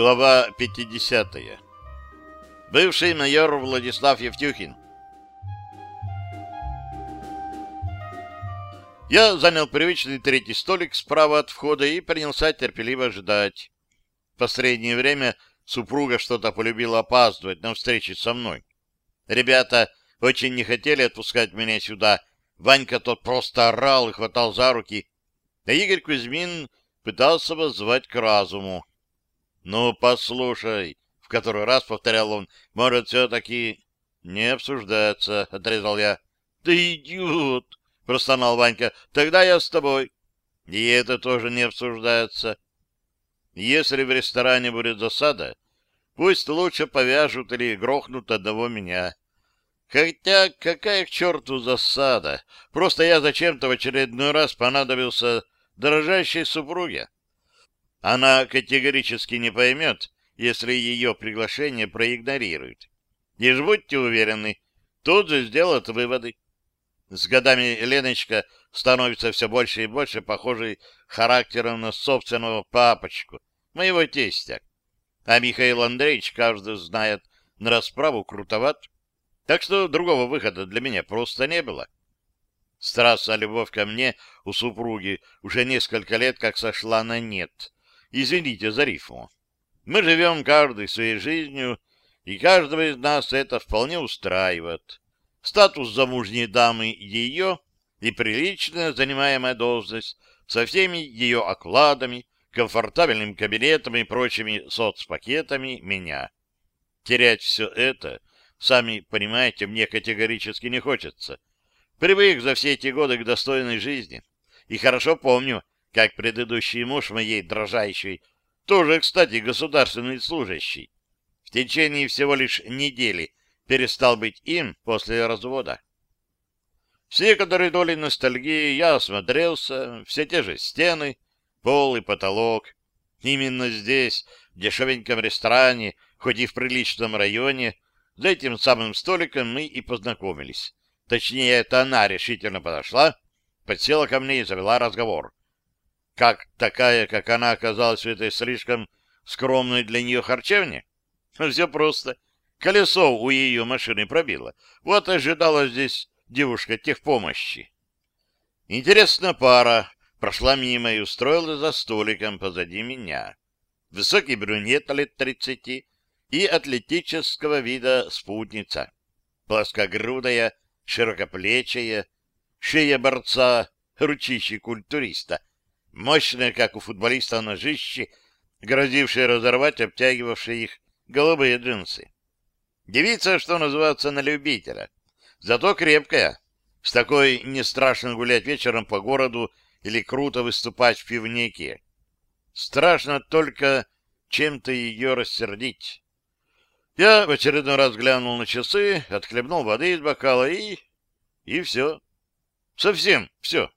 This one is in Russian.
Глава 50. Бывший майор Владислав Евтюхин. Я занял привычный третий столик справа от входа и принялся терпеливо ждать. В последнее время супруга что-то полюбила опаздывать на встречи со мной. Ребята очень не хотели отпускать меня сюда. Ванька тот просто орал и хватал за руки. А Игорь Кузьмин пытался воззвать к разуму. «Ну, послушай», — в который раз повторял он, — «может, все-таки не обсуждаться», — отрезал я. «Ты идиот!» — простонал Ванька. «Тогда я с тобой». «И это тоже не обсуждается». «Если в ресторане будет засада, пусть лучше повяжут или грохнут одного меня». Хотя какая к черту засада? Просто я зачем-то в очередной раз понадобился дорожащей супруге. Она категорически не поймет, если ее приглашение проигнорируют. И ж будьте уверены, тут же сделают выводы. С годами Леночка становится все больше и больше похожей характером на собственного папочку, моего тестя. А Михаил Андреевич, каждый знает, на расправу крутоват. Так что другого выхода для меня просто не было. Страстная любовь ко мне у супруги уже несколько лет как сошла на нет — Извините за рифму. Мы живем каждый своей жизнью, и каждого из нас это вполне устраивает. Статус замужней дамы ее и приличная занимаемая должность со всеми ее окладами, комфортабельным кабинетом и прочими соцпакетами меня. Терять все это, сами понимаете, мне категорически не хочется. Привык за все эти годы к достойной жизни. И хорошо помню, как предыдущий муж моей дрожащей, тоже, кстати, государственный служащий, в течение всего лишь недели перестал быть им после развода. С некоторой долей ностальгии я осмотрелся, все те же стены, пол и потолок. Именно здесь, в дешевеньком ресторане, хоть и в приличном районе, за этим самым столиком мы и познакомились. Точнее, это она решительно подошла, подсела ко мне и завела разговор. Как такая, как она, оказалась в этой слишком скромной для нее харчевне? Все просто. Колесо у ее машины пробило. Вот ожидала здесь девушка техпомощи. Интересная пара прошла мимо и устроилась за столиком позади меня. Высокий брюнет лет тридцати и атлетического вида спутница. Плоскогрудая, широкоплечая, шея борца, ручище культуриста — Мощные, как у футболиста, ножище, грозившие разорвать обтягивавшие их голубые джинсы. Девица, что называется, на любителя. Зато крепкая. С такой не страшно гулять вечером по городу или круто выступать в пивнике. Страшно только чем-то ее рассердить. Я в очередной раз глянул на часы, отхлебнул воды из бокала и... И все. Совсем все.